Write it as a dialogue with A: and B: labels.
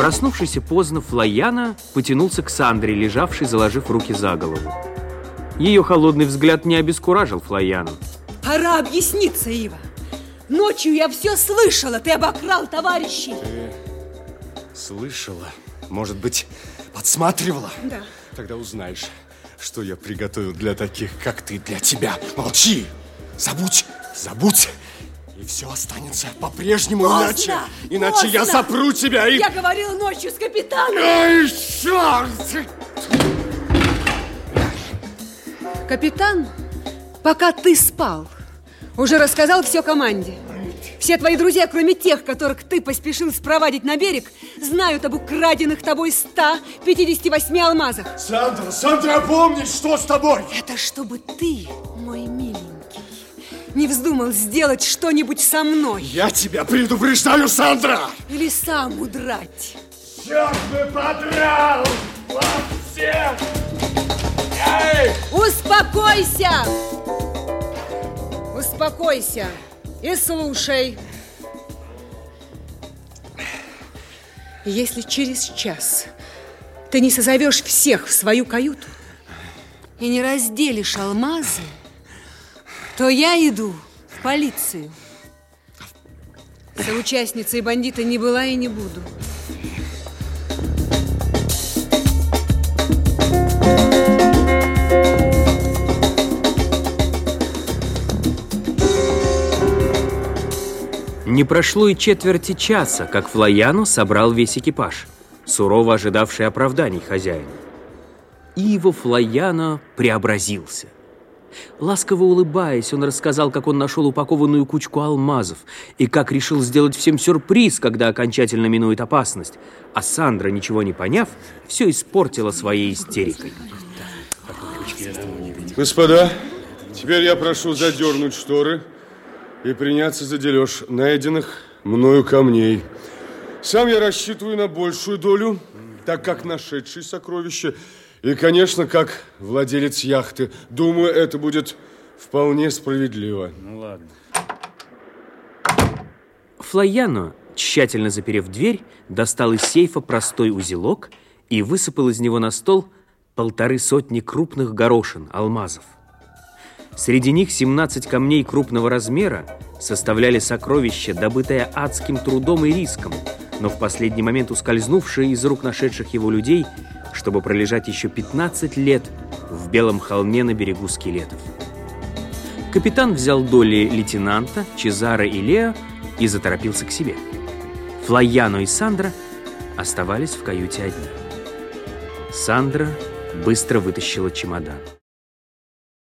A: Проснувшийся поздно, Флояна потянулся к Сандре, лежавшей, заложив руки за голову. Ее холодный взгляд не обескуражил Флояну.
B: Пора объясниться, Ива. Ночью я все слышала, ты обокрал товарищей. Ты
C: слышала? Может быть, подсматривала?
B: Да.
C: Тогда узнаешь, что я приготовил для таких, как ты, для тебя. Молчи! Забудь! Забудь! И все останется по-прежнему, иначе, иначе поздно. я запру тебя и...
B: Я говорила ночью с капитаном.
C: Ай, черт!
B: Капитан, пока ты спал, уже рассказал все команде. Все твои друзья, кроме тех, которых ты поспешил спровадить на берег, знают об украденных тобой 158 алмазах.
C: Сандра, Сандра, помни, что с тобой?
B: Это чтобы ты, мой миленький, не вздумал сделать что-нибудь со мной.
C: Я тебя предупреждаю, Сандра!
B: Или сам удрать.
C: Черт бы подрал! Вас всех!
B: Эй! Успокойся! Успокойся и слушай. Если через час ты не созовешь всех в свою каюту и не разделишь алмазы, то я иду в полицию. Соучастницей бандита не была и не буду.
A: Не прошло и четверти часа, как Флояну собрал весь экипаж, сурово ожидавший оправданий хозяина. Иво Флояна преобразился. Ласково улыбаясь, он рассказал, как он нашел упакованную кучку алмазов и как решил сделать всем сюрприз, когда окончательно минует опасность. А Сандра, ничего не поняв, все испортила своей истерикой.
C: Господа, теперь я прошу задернуть шторы и приняться за дележ найденных мною камней. Сам я рассчитываю на большую долю, так как нашедший сокровище и, конечно, как владелец яхты, думаю, это будет вполне справедливо.
A: Ну ладно. Флояно, тщательно заперев дверь, достал из сейфа простой узелок и высыпал из него на стол полторы сотни крупных горошин, алмазов. Среди них 17 камней крупного размера составляли сокровища, добытое адским трудом и риском, но в последний момент ускользнувшие из рук нашедших его людей, чтобы пролежать еще 15 лет в белом холме на берегу скелетов. Капитан взял доли лейтенанта, Чезара и Лео и заторопился к себе. Флояно и Сандра оставались в каюте одни. Сандра быстро вытащила чемодан.